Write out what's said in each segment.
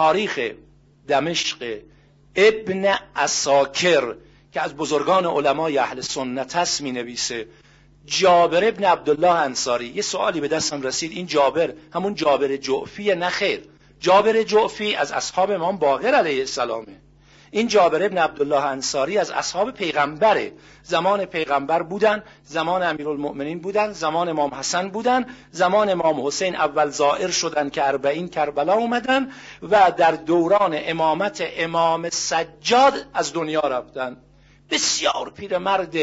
تاریخ دمشق ابن اساکر که از بزرگان علمای اهل سنت هست می نویسه جابر ابن عبدالله انصاری. یه سوالی به دستم رسید. این جابر همون جابر جعفی نخیر جابر جعفی از اصحاب امام باقر علیه السلامه. این جابر ابن عبدالله انصاری از اصحاب پیغمبره زمان پیغمبر بودن زمان امیرالمؤمنین بودن زمان امام حسن بودن زمان امام حسین اول زائر شدن که اربعین کربلا اومدن و در دوران امامت امام سجاد از دنیا رفتن. بسیار پیرمرد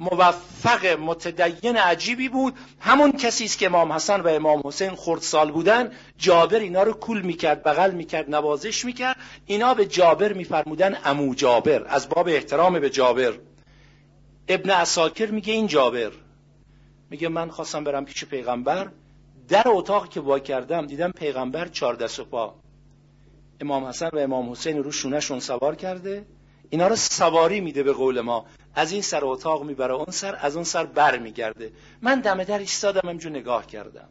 موفق متدین عجیبی بود. همون کسی است که امام حسن و امام حسین خردسال بودن جابر اینا رو کول می‌کرد بغل می‌کرد نوازش می‌کرد. اینا به جابر میفرمودن امو جابر از باب احترام به جابر. ابن اساکر میگه این جابر. میگه من خواستم برم پیش پیغمبر. در اتاق که با کردم دیدم پیغمبر چهار دست و پا. امام حسن و امام حسین رو شونهشون سوار کرده. اینا رو سواری میده به قول ما. از این سر اتاق می‌بره اون سر از اون سر بر میگرده من دم در ایستادم همجور نگاه کردم.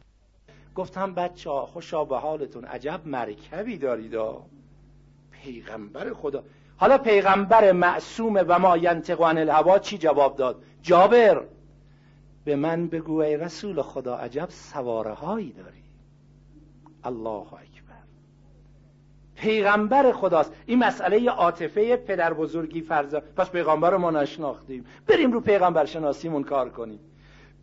گفتم بچه ها خوشا به حالتون. عجب مرکبی دارید پیغمبر خدا. حالا پیغمبر معصوم و ما ینطق عن الهوا چی جواب داد؟ جابر. به من بگو ای رسول خدا عجب سواره هایی داری. الله اکبر. پیغمبر خداست. این مسئله عاطفه پدر بزرگی فرزا. پس پیغمبر رو ما نشناختیم. بریم رو پیغمبر شناسیمون کار کنیم.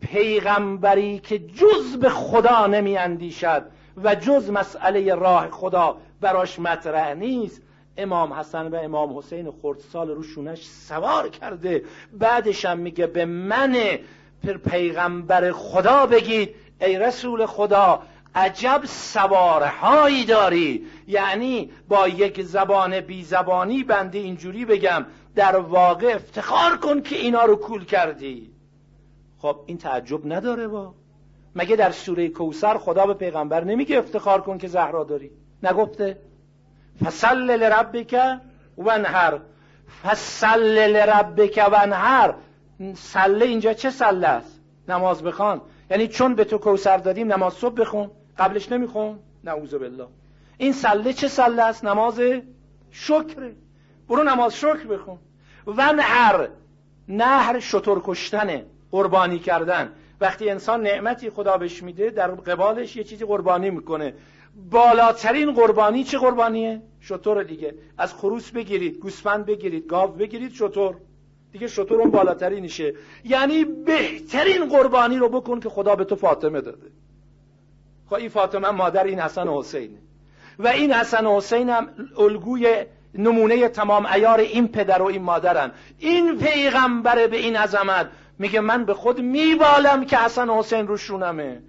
پیغمبری که جز به خدا نمی اندیشد و جز مسئله راه خدا براش مطرح نیست. امام حسن و امام حسین خردسال رو شونش سوار کرده. بعدش هم میگه به من پیغمبر خدا بگید. ای رسول خدا عجب سوارهایی داری. یعنی با یک زبان بی زبانی بنده اینجوری بگم در واقع افتخار کن که اینا رو کول کردی. خب این تعجب نداره با مگه در سوره کوسر خدا به پیغمبر نمیگه افتخار کن که زهرا داری؟ نگفته. فصل لربک ونهر فصل لربک ونهر سله اینجا چه سله است؟ نماز بخوان. یعنی چون به تو کوسر دادیم نماز صبح بخون. قبلش نمیخون نعوذ بالله. این سله چه سله است؟ نماز شکره برو نماز شکر بخون. ونهر. نهر شطور کشتنه قربانی کردن. وقتی انسان نعمتی خدا بهش میده در قبالش یه چیزی قربانی می‌کنه. بالاترین قربانی چه قربانیه؟ شطور دیگه. از خروس بگیرید گوسفند بگیرید گاو بگیرید شطور. دیگه شطور اون بالاترینشه. یعنی بهترین قربانی رو بکن که خدا به تو فاطمه داده. خب این فاطمه مادر این حسن و حسینه و این حسن و حسین هم الگوی نمونه تمام ایار این پدر و این مادرن این پیغمبر به این عظمت میگه من به خود میبالم که حسن و حسین رو شونمه.